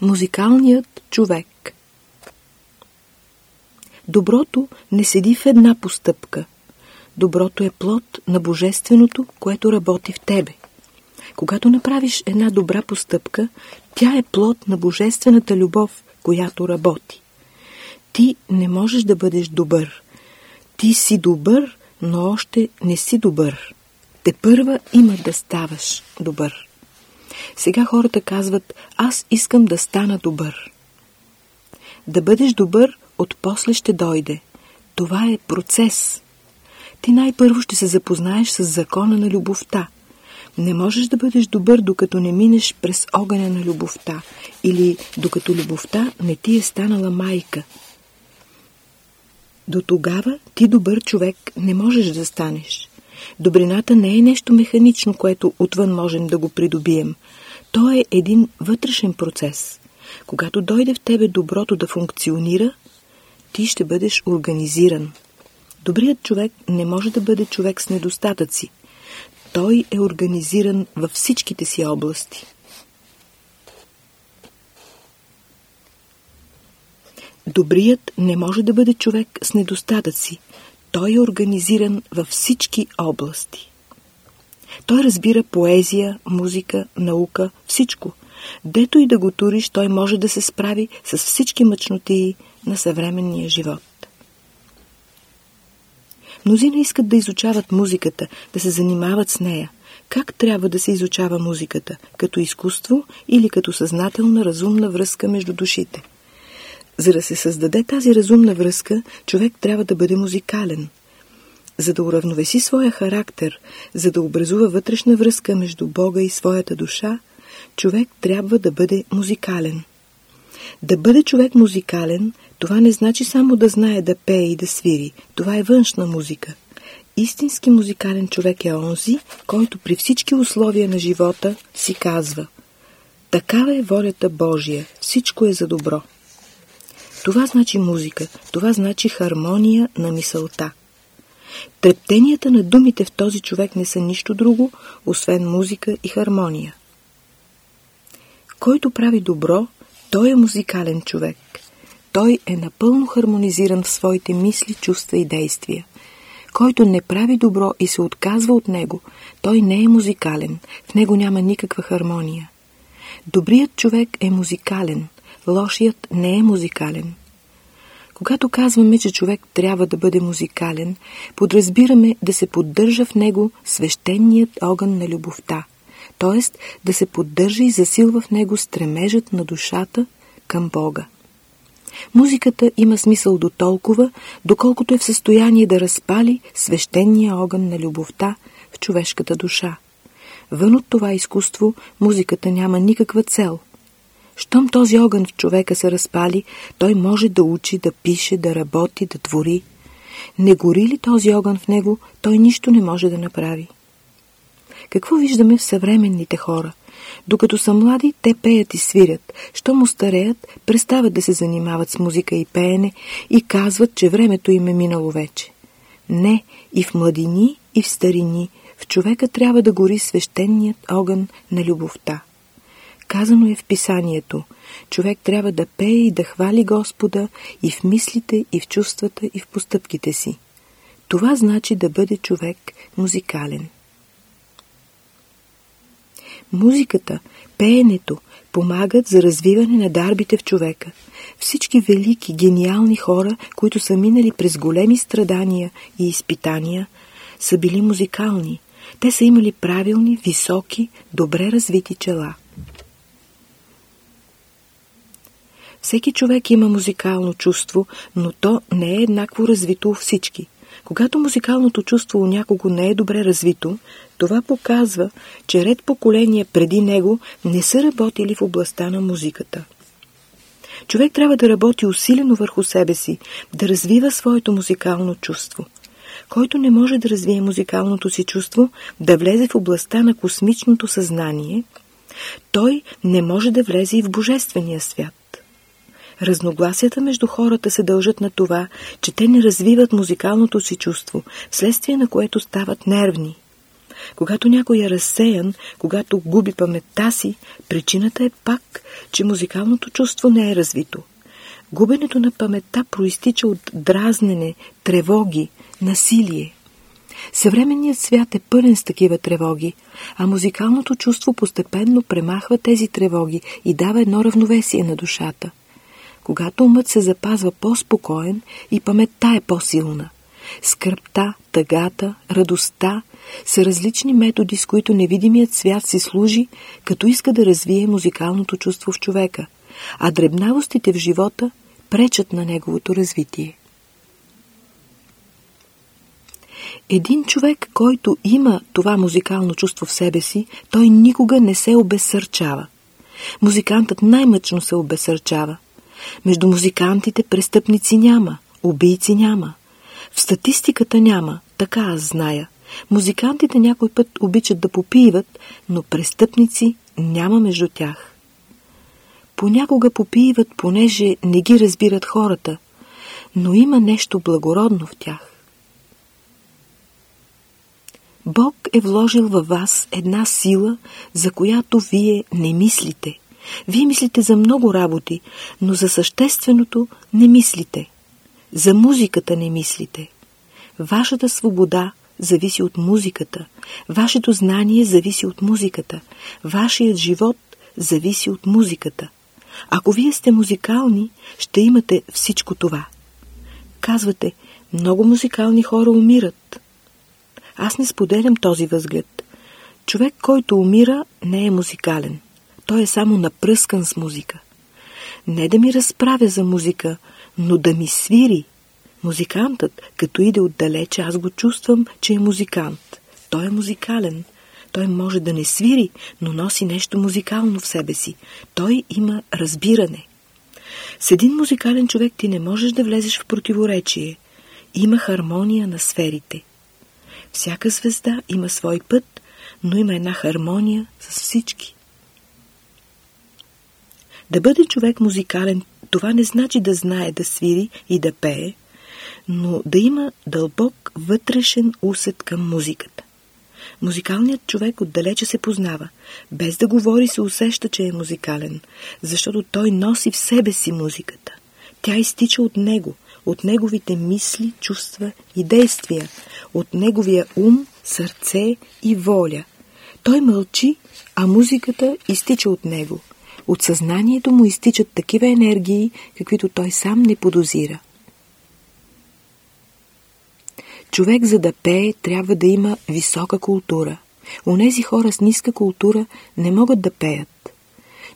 Музикалният човек Доброто не седи в една постъпка. Доброто е плод на Божественото, което работи в тебе. Когато направиш една добра постъпка, тя е плод на Божествената любов, която работи. Ти не можеш да бъдеш добър. Ти си добър, но още не си добър. Те първа има да ставаш добър. Сега хората казват, аз искам да стана добър. Да бъдеш добър, от после ще дойде. Това е процес. Ти най-първо ще се запознаеш с закона на любовта. Не можеш да бъдеш добър, докато не минеш през огъня на любовта или докато любовта не ти е станала майка. До тогава ти добър човек не можеш да станеш. Добрината не е нещо механично, което отвън можем да го придобием. То е един вътрешен процес. Когато дойде в тебе доброто да функционира, ти ще бъдеш организиран. Добрият човек не може да бъде човек с недостатъци. Той е организиран във всичките си области. Добрият не може да бъде човек с недостатъци. Той е организиран във всички области. Той разбира поезия, музика, наука, всичко. Дето и да го туриш, той може да се справи с всички мъчноти на съвременния живот. Мнозина искат да изучават музиката, да се занимават с нея. Как трябва да се изучава музиката? Като изкуство или като съзнателна, разумна връзка между душите? За да се създаде тази разумна връзка, човек трябва да бъде музикален. За да уравновеси своя характер, за да образува вътрешна връзка между Бога и своята душа, човек трябва да бъде музикален. Да бъде човек музикален, това не значи само да знае да пее и да свири. Това е външна музика. Истински музикален човек е онзи, който при всички условия на живота си казва Такава е волята Божия, всичко е за добро. Това значи музика, това значи хармония на мисълта. Трептенията на думите в този човек не са нищо друго, освен музика и хармония. Който прави добро, той е музикален човек. Той е напълно хармонизиран в своите мисли, чувства и действия. Който не прави добро и се отказва от него, той не е музикален, в него няма никаква хармония. Добрият човек е музикален, лошият не е музикален. Когато казваме, че човек трябва да бъде музикален, подразбираме да се поддържа в него свещеният огън на любовта, т.е. да се поддържа и засилва в него стремежът на душата към Бога. Музиката има смисъл до толкова, доколкото е в състояние да разпали свещения огън на любовта в човешката душа. Вън от това изкуство музиката няма никаква цел. Щом този огън в човека се разпали, той може да учи, да пише, да работи, да твори. Не гори ли този огън в него, той нищо не може да направи. Какво виждаме в съвременните хора – докато са млади, те пеят и свирят. Що му стареят, престават да се занимават с музика и пеене и казват, че времето им е минало вече. Не, и в младини, и в старини, в човека трябва да гори свещеният огън на любовта. Казано е в писанието, човек трябва да пее и да хвали Господа и в мислите, и в чувствата, и в постъпките си. Това значи да бъде човек музикален. Музиката, пеенето помагат за развиване на дарбите в човека. Всички велики, гениални хора, които са минали през големи страдания и изпитания, са били музикални. Те са имали правилни, високи, добре развити чела. Всеки човек има музикално чувство, но то не е еднакво развито у всички. Когато музикалното чувство у някого не е добре развито, това показва, че ред поколения преди него не са работили в областта на музиката. Човек трябва да работи усилено върху себе си, да развива своето музикално чувство. Който не може да развие музикалното си чувство, да влезе в областта на космичното съзнание, той не може да влезе и в божествения свят. Разногласията между хората се дължат на това, че те не развиват музикалното си чувство, вследствие на което стават нервни. Когато някой е разсеян, когато губи паметта си, причината е пак, че музикалното чувство не е развито. Губенето на паметта проистича от дразнене, тревоги, насилие. Съвременният свят е пълен с такива тревоги, а музикалното чувство постепенно премахва тези тревоги и дава едно равновесие на душата. Когато умът се запазва по-спокоен и паметта е по-силна. Скръпта, тъгата, радостта са различни методи, с които невидимият свят си служи, като иска да развие музикалното чувство в човека, а дребнавостите в живота пречат на неговото развитие. Един човек, който има това музикално чувство в себе си, той никога не се обесърчава. Музикантът най-мъчно се обесърчава. Между музикантите престъпници няма, убийци няма. В статистиката няма, така аз зная. Музикантите някой път обичат да попиват, но престъпници няма между тях. Понякога попиват, понеже не ги разбират хората, но има нещо благородно в тях. Бог е вложил във вас една сила, за която вие не мислите. Вие мислите за много работи, но за същественото не мислите. За музиката не мислите. Вашата свобода зависи от музиката. Вашето знание зависи от музиката. Вашият живот зависи от музиката. Ако вие сте музикални, ще имате всичко това. Казвате, много музикални хора умират. Аз не споделям този възглед. Човек, който умира, не е музикален. Той е само напръскан с музика. Не да ми разправя за музика, но да ми свири. Музикантът, като иде отдалече, аз го чувствам, че е музикант. Той е музикален. Той може да не свири, но носи нещо музикално в себе си. Той има разбиране. С един музикален човек ти не можеш да влезеш в противоречие. Има хармония на сферите. Всяка звезда има свой път, но има една хармония с всички. Да бъде човек музикален, това не значи да знае да свири и да пее, но да има дълбок вътрешен усет към музиката. Музикалният човек отдалече се познава. Без да говори се усеща, че е музикален, защото той носи в себе си музиката. Тя изтича от него, от неговите мисли, чувства и действия, от неговия ум, сърце и воля. Той мълчи, а музиката изтича от него. От съзнанието му изтичат такива енергии, каквито той сам не подозира. Човек за да пее трябва да има висока култура. Онези хора с ниска култура не могат да пеят.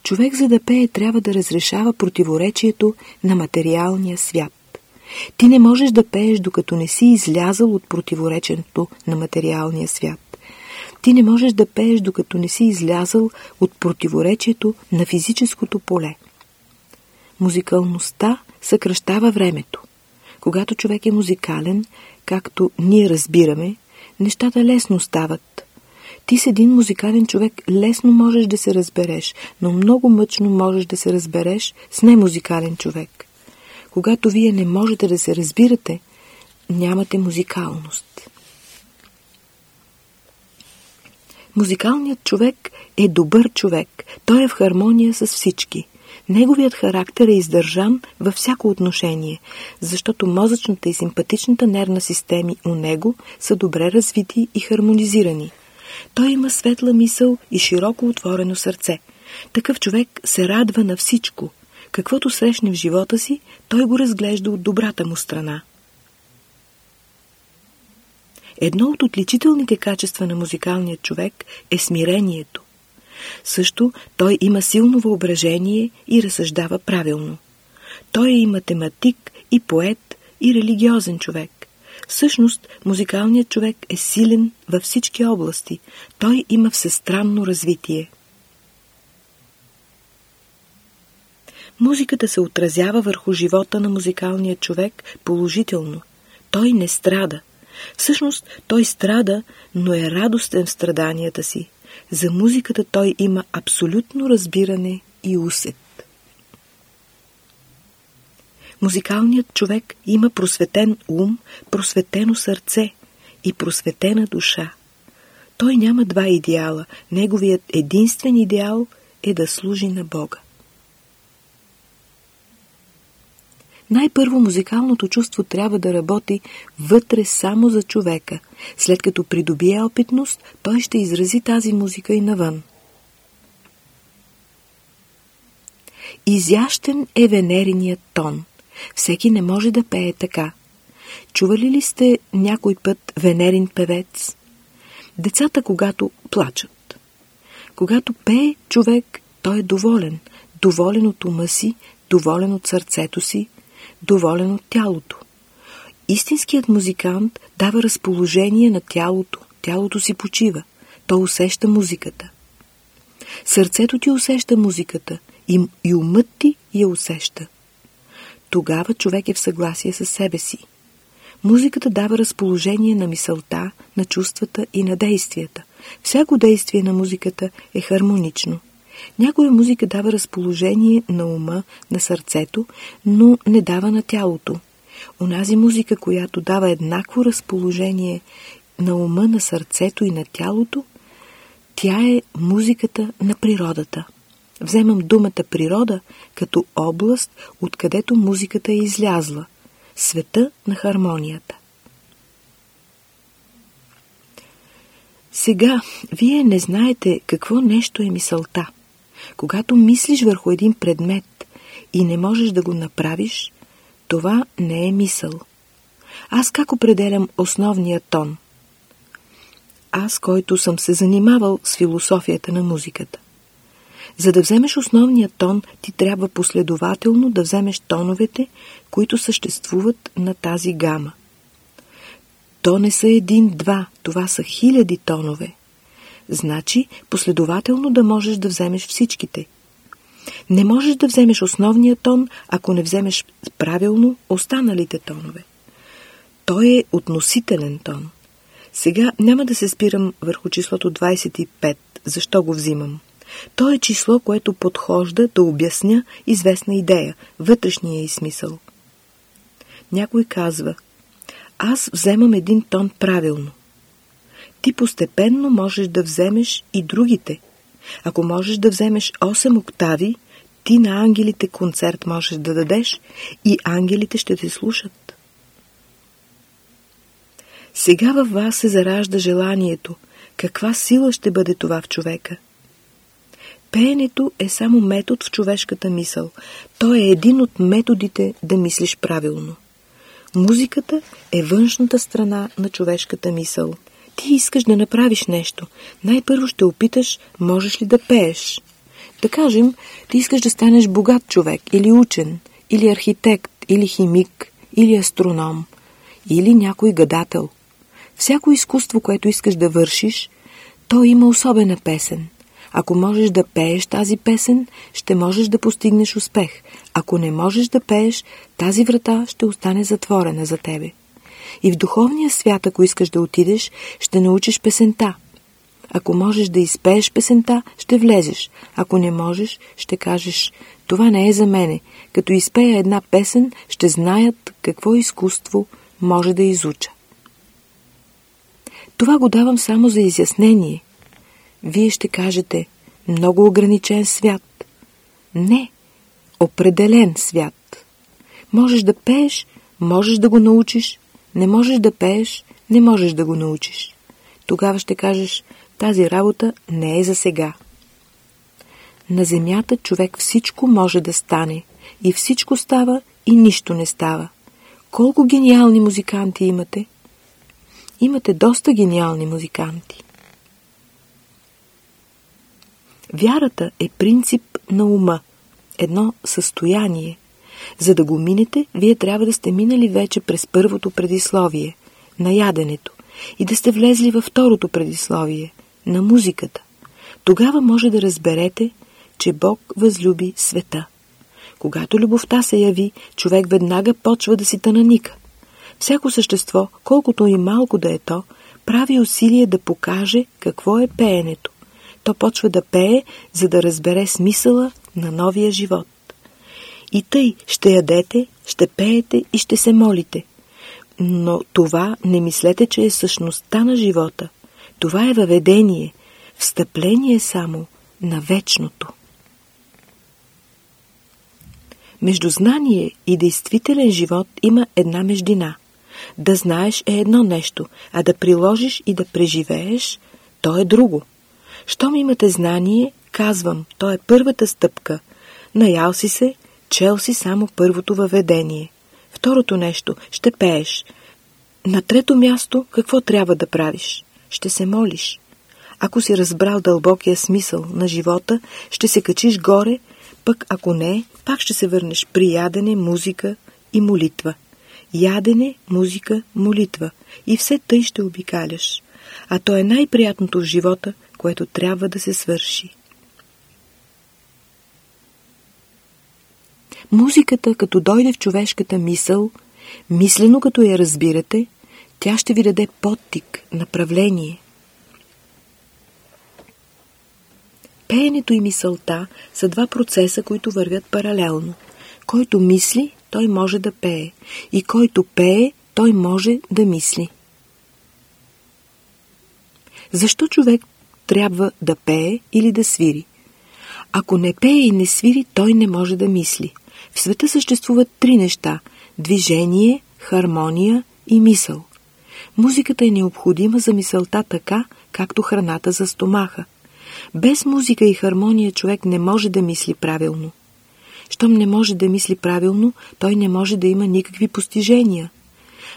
Човек за да пее трябва да разрешава противоречието на материалния свят. Ти не можеш да пееш, докато не си излязал от противореченето на материалния свят. Ти не можеш да пееш, докато не си излязал от противоречието на физическото поле. Музикалността съкръщава времето. Когато човек е музикален, както ние разбираме, нещата лесно стават. Ти с един музикален човек лесно можеш да се разбереш, но много мъчно можеш да се разбереш с немузикален човек. Когато вие не можете да се разбирате, нямате музикалност. Музикалният човек е добър човек. Той е в хармония с всички. Неговият характер е издържан във всяко отношение, защото мозъчната и симпатичната нервна системи у него са добре развити и хармонизирани. Той има светла мисъл и широко отворено сърце. Такъв човек се радва на всичко. Каквото срещне в живота си, той го разглежда от добрата му страна. Едно от отличителните качества на музикалния човек е смирението. Също той има силно въображение и разсъждава правилно. Той е и математик, и поет, и религиозен човек. Всъщност, музикалният човек е силен във всички области. Той има всестранно развитие. Музиката се отразява върху живота на музикалния човек положително. Той не страда. Всъщност, той страда, но е радостен в страданията си. За музиката той има абсолютно разбиране и усет. Музикалният човек има просветен ум, просветено сърце и просветена душа. Той няма два идеала. Неговият единствен идеал е да служи на Бога. Най-първо музикалното чувство трябва да работи вътре само за човека. След като придобие опитност, той ще изрази тази музика и навън. Изящен е венериният тон. Всеки не може да пее така. Чували ли сте някой път венерин певец? Децата, когато плачат. Когато пее човек, той е доволен. Доволен от ума си, доволен от сърцето си, доволен от тялото. Истинският музикант дава разположение на тялото. Тялото си почива. То усеща музиката. Сърцето ти усеща музиката и, и умът ти я усеща. Тогава човек е в съгласие с себе си. Музиката дава разположение на мисълта, на чувствата и на действията. Всяко действие на музиката е хармонично. Някоя музика дава разположение на ума, на сърцето, но не дава на тялото. Онази музика, която дава еднакво разположение на ума, на сърцето и на тялото, тя е музиката на природата. Вземам думата природа като област, откъдето музиката е излязла. Света на хармонията. Сега вие не знаете какво нещо е мисълта. Когато мислиш върху един предмет и не можеш да го направиш, това не е мисъл. Аз как определям основния тон? Аз, който съм се занимавал с философията на музиката. За да вземеш основния тон, ти трябва последователно да вземеш тоновете, които съществуват на тази гама. То не са един-два, това са хиляди тонове. Значи, последователно да можеш да вземеш всичките. Не можеш да вземеш основния тон, ако не вземеш правилно останалите тонове. Той е относителен тон. Сега няма да се спирам върху числото 25. Защо го взимам? То е число, което подхожда да обясня известна идея, вътрешния и смисъл. Някой казва, аз вземам един тон правилно. Ти постепенно можеш да вземеш и другите. Ако можеш да вземеш 8 октави, ти на ангелите концерт можеш да дадеш и ангелите ще те слушат. Сега във вас се заражда желанието. Каква сила ще бъде това в човека? Пеенето е само метод в човешката мисъл. То е един от методите да мислиш правилно. Музиката е външната страна на човешката мисъл. Ти искаш да направиш нещо. Най-първо ще опиташ, можеш ли да пееш. Да кажем, ти искаш да станеш богат човек, или учен, или архитект, или химик, или астроном, или някой гадател. Всяко изкуство, което искаш да вършиш, то има особена песен – ако можеш да пееш тази песен, ще можеш да постигнеш успех. Ако не можеш да пееш, тази врата ще остане затворена за тебе. И в духовния свят, ако искаш да отидеш, ще научиш песента. Ако можеш да изпееш песента, ще влезеш. Ако не можеш, ще кажеш, това не е за мене. Като изпея една песен, ще знаят какво изкуство може да изуча. Това го давам само за изяснение – вие ще кажете много ограничен свят. Не, определен свят. Можеш да пееш, можеш да го научиш, не можеш да пееш, не можеш да го научиш. Тогава ще кажеш, тази работа не е за сега. На земята човек всичко може да стане. И всичко става, и нищо не става. Колко гениални музиканти имате? Имате доста гениални музиканти. Вярата е принцип на ума, едно състояние. За да го минете, вие трябва да сте минали вече през първото предисловие, на яденето, и да сте влезли във второто предисловие, на музиката. Тогава може да разберете, че Бог възлюби света. Когато любовта се яви, човек веднага почва да си тънаника. Всяко същество, колкото и малко да е то, прави усилие да покаже какво е пеенето то почва да пее, за да разбере смисъла на новия живот. И тъй ще ядете, ще пеете и ще се молите. Но това не мислете, че е същността на живота. Това е въведение, встъпление само на вечното. Между знание и действителен живот има една междина. Да знаеш е едно нещо, а да приложиш и да преживееш, то е друго. Щом имате знание, казвам, то е първата стъпка. Наял си се, чел си само първото въведение. Второто нещо, ще пееш. На трето място, какво трябва да правиш? Ще се молиш. Ако си разбрал дълбокия смисъл на живота, ще се качиш горе, пък ако не, пак ще се върнеш при ядене, музика и молитва. Ядене, музика, молитва. И все тъй ще обикаляш. А то е най-приятното в живота, което трябва да се свърши. Музиката, като дойде в човешката мисъл, мислено като я разбирате, тя ще ви даде подтик, направление. Пеенето и мисълта са два процеса, които вървят паралелно. Който мисли, той може да пее. И който пее, той може да мисли. Защо човек трябва да пее или да свири? Ако не пее и не свири, той не може да мисли. В света съществуват три неща – движение, хармония и мисъл. Музиката е необходима за мисълта така, както храната за стомаха. Без музика и хармония човек не може да мисли правилно. Щом не може да мисли правилно, той не може да има никакви постижения.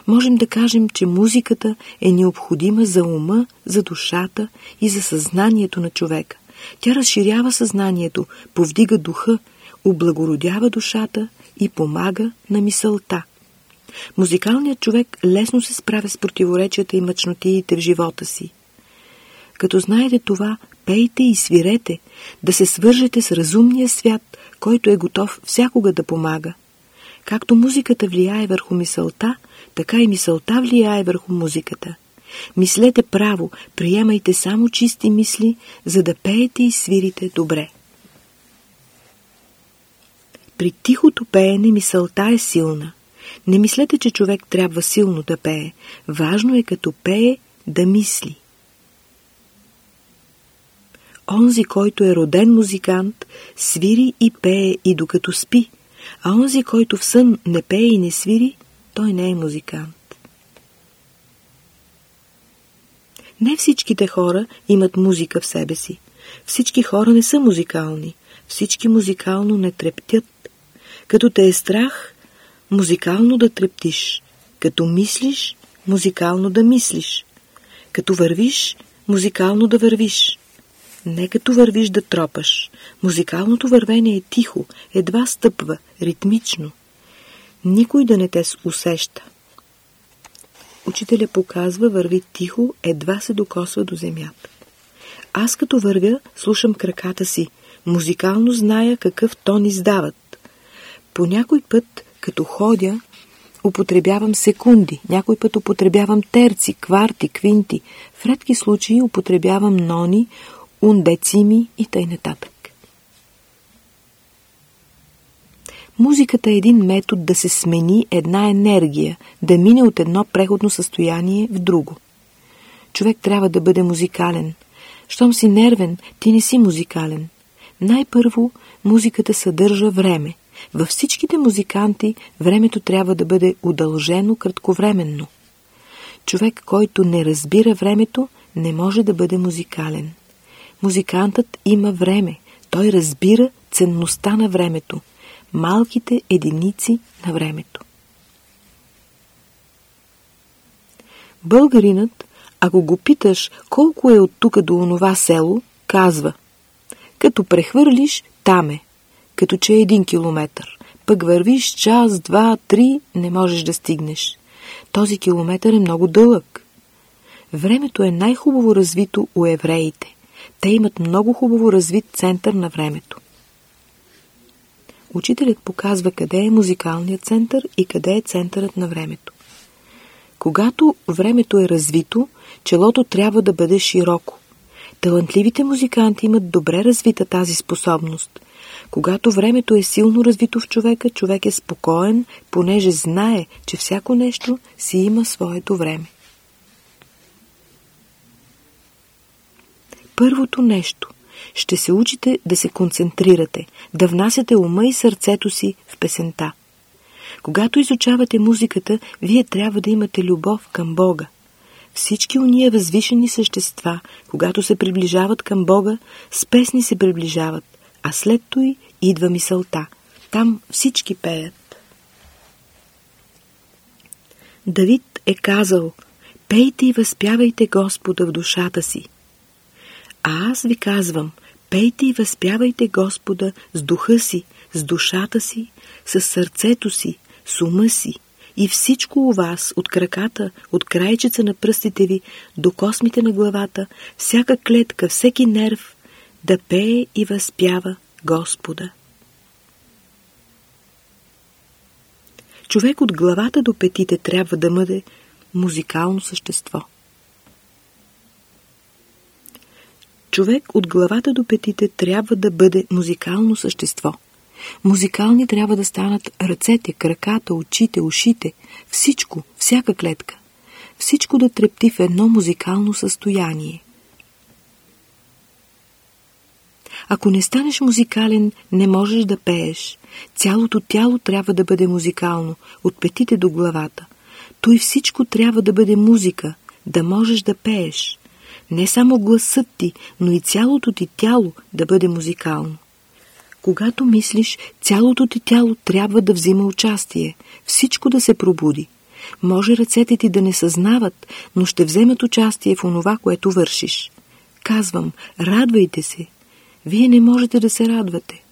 Можем да кажем, че музиката е необходима за ума, за душата и за съзнанието на човека. Тя разширява съзнанието, повдига духа, облагородява душата и помага на мисълта. Музикалният човек лесно се справя с противоречията и мъчнотиите в живота си. Като знаете това, пейте и свирете, да се свържете с разумния свят, който е готов всякога да помага. Както музиката влияе върху мисълта, така и мисълта влияе върху музиката. Мислете право, приемайте само чисти мисли, за да пеете и свирите добре. При тихото пеене мисълта е силна. Не мислете, че човек трябва силно да пее. Важно е като пее да мисли. Онзи, който е роден музикант, свири и пее и докато спи, а онзи, който в сън не пее и не свири, той не е музикант. Не всичките хора имат музика в себе си. Всички хора не са музикални. Всички музикално не трептят. Като те е страх, музикално да трептиш. Като мислиш, музикално да мислиш. Като вървиш, музикално да вървиш. Не като вървиш да тропаш. Музикалното вървение е тихо, едва стъпва, ритмично. Никой да не те усеща. Учителя показва, върви тихо, едва се докосва до земята. Аз като вървя, слушам краката си. Музикално зная какъв тон издават. По някой път, като ходя, употребявам секунди, някой път употребявам терци, кварти, квинти, в редки случаи употребявам нони, ундецими и т.н. нататък. Музиката е един метод да се смени една енергия, да мине от едно преходно състояние в друго. Човек трябва да бъде музикален. Щом си нервен, ти не си музикален. Най-първо, музиката съдържа време. Във всичките музиканти времето трябва да бъде удължено кратковременно. Човек, който не разбира времето, не може да бъде музикален. Музикантът има време. Той разбира ценността на времето. Малките единици на времето. Българинът, ако го питаш колко е от тук до онова село, казва Като прехвърлиш, там е като че е един километър. Пък вървиш час, два, три, не можеш да стигнеш. Този километър е много дълъг. Времето е най-хубаво развито у евреите. Те имат много хубаво развит център на времето. Учителят показва къде е музикалният център и къде е центърът на времето. Когато времето е развито, челото трябва да бъде широко. Талантливите музиканти имат добре развита тази способност – когато времето е силно развито в човека, човек е спокоен, понеже знае, че всяко нещо си има своето време. първото нещо. Ще се учите да се концентрирате, да внасяте ума и сърцето си в песента. Когато изучавате музиката, вие трябва да имате любов към Бога. Всички уния възвишени същества, когато се приближават към Бога, с песни се приближават, а след той идва мисълта. Там всички пеят. Давид е казал, пейте и възпявайте Господа в душата си. А аз ви казвам, пейте и възпявайте Господа с духа си, с душата си, с сърцето си, с ума си и всичко у вас, от краката, от крайчеца на пръстите ви до космите на главата, всяка клетка, всеки нерв, да пее и възпява Господа. Човек от главата до петите трябва да бъде музикално същество. Човек от главата до петите трябва да бъде музикално същество. Музикални трябва да станат ръцете, краката, очите, ушите, всичко, всяка клетка. Всичко да трепти в едно музикално състояние. Ако не станеш музикален, не можеш да пееш. Цялото тяло трябва да бъде музикално, от петите до главата. Той всичко трябва да бъде музика, да можеш да пееш. Не само гласът ти, но и цялото ти тяло да бъде музикално. Когато мислиш, цялото ти тяло трябва да взима участие, всичко да се пробуди. Може ръцете ти да не съзнават, но ще вземат участие в онова, което вършиш. Казвам, радвайте се. Вие не можете да се радвате.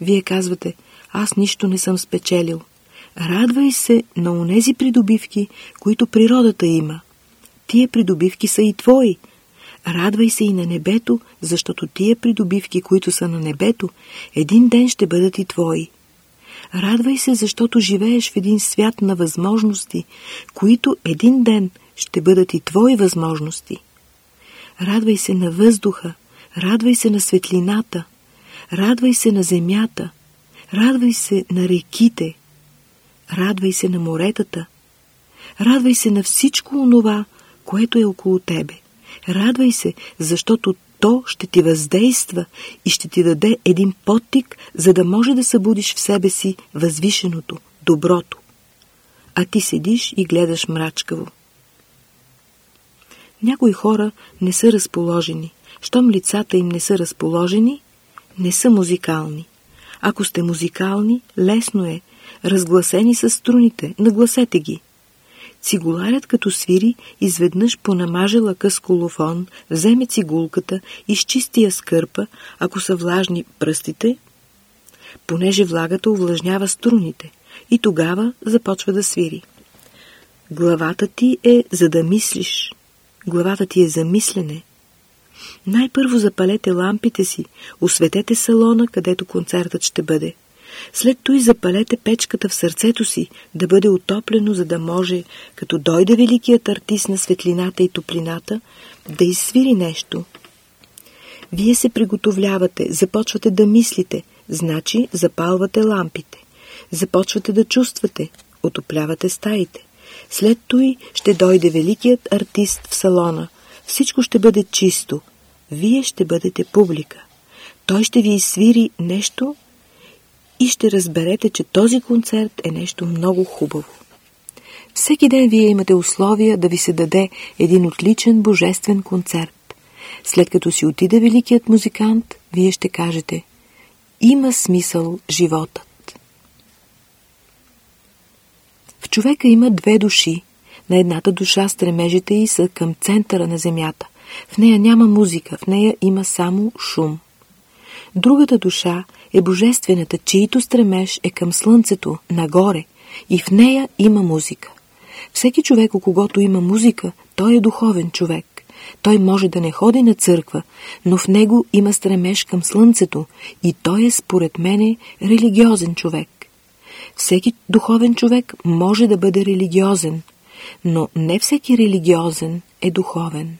Вие казвате, аз нищо не съм спечелил. Радвай се на онези придобивки, които природата има. Тие придобивки са и твои, Радвай се и на небето, защото тия придобивки, които са на небето, един ден ще бъдат и твои. Радвай се, защото живееш в един свят на възможности, които един ден ще бъдат и твои възможности. Радвай се на въздуха, радвай се на светлината, радвай се на земята, радвай се на реките, радвай се на моретата, радвай се на всичко онова, което е около тебе. Радвай се, защото то ще ти въздейства и ще ти даде един подтик, за да може да събудиш в себе си възвишеното, доброто. А ти седиш и гледаш мрачкаво. Някои хора не са разположени. Щом лицата им не са разположени, не са музикални. Ако сте музикални, лесно е. Разгласени са струните, нагласете ги – Цигуларят като свири, изведнъж понамаже лъка с колофон, вземе цигулката, изчисти я скърпа, ако са влажни пръстите, понеже влагата увлажнява струните и тогава започва да свири. Главата ти е за да мислиш. Главата ти е за мислене. Най-първо запалете лампите си, осветете салона, където концертът ще бъде. След той запалете печката в сърцето си, да бъде отоплено, за да може, като дойде великият артист на светлината и топлината, да изсвири нещо. Вие се приготовлявате, започвате да мислите, значи запалвате лампите. Започвате да чувствате, отоплявате стаите. След той ще дойде великият артист в салона. Всичко ще бъде чисто. Вие ще бъдете публика. Той ще ви изсвири нещо, и ще разберете, че този концерт е нещо много хубаво. Всеки ден вие имате условия да ви се даде един отличен божествен концерт. След като си отиде великият музикант, вие ще кажете Има смисъл животът. В човека има две души. На едната душа стремежите й са към центъра на земята. В нея няма музика, в нея има само шум. Другата душа е божествената, чието стремеж е към слънцето, нагоре, и в нея има музика. Всеки човек, у когото има музика, той е духовен човек. Той може да не ходи на църква, но в него има стремеж към слънцето и той е, според мене, религиозен човек. Всеки духовен човек може да бъде религиозен, но не всеки религиозен е духовен.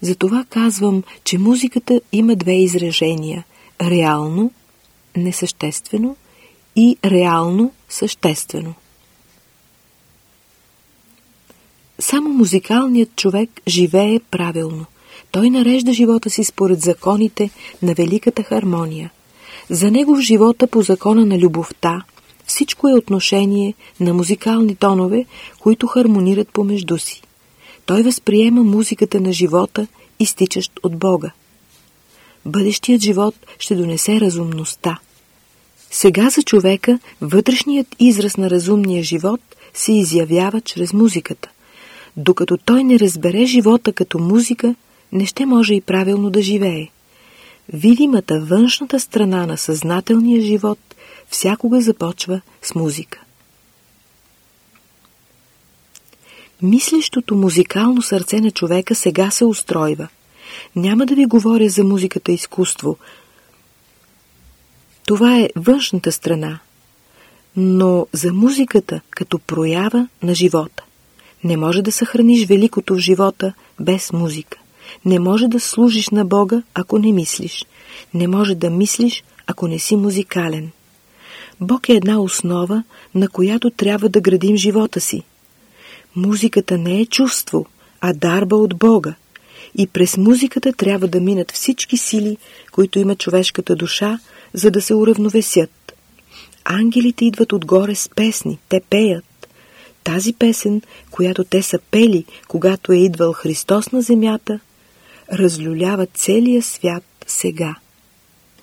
Затова казвам, че музиката има две изражения – реално несъществено и реално съществено. Само музикалният човек живее правилно. Той нарежда живота си според законите на великата хармония. За него в живота по закона на любовта всичко е отношение на музикални тонове, които хармонират помежду си. Той възприема музиката на живота, изтичащ от Бога. Бъдещият живот ще донесе разумността. Сега за човека вътрешният израз на разумния живот се изявява чрез музиката. Докато той не разбере живота като музика, не ще може и правилно да живее. Видимата външната страна на съзнателния живот всякога започва с музика. Мислещото музикално сърце на човека сега се устройва. Няма да ви говоря за музиката изкуство. Това е външната страна. Но за музиката като проява на живота. Не може да съхраниш великото в живота без музика. Не може да служиш на Бога, ако не мислиш. Не може да мислиш, ако не си музикален. Бог е една основа, на която трябва да градим живота си. Музиката не е чувство, а дарба от Бога. И през музиката трябва да минат всички сили, които има човешката душа, за да се уравновесят. Ангелите идват отгоре с песни, те пеят. Тази песен, която те са пели, когато е идвал Христос на земята, разлюлява целия свят сега.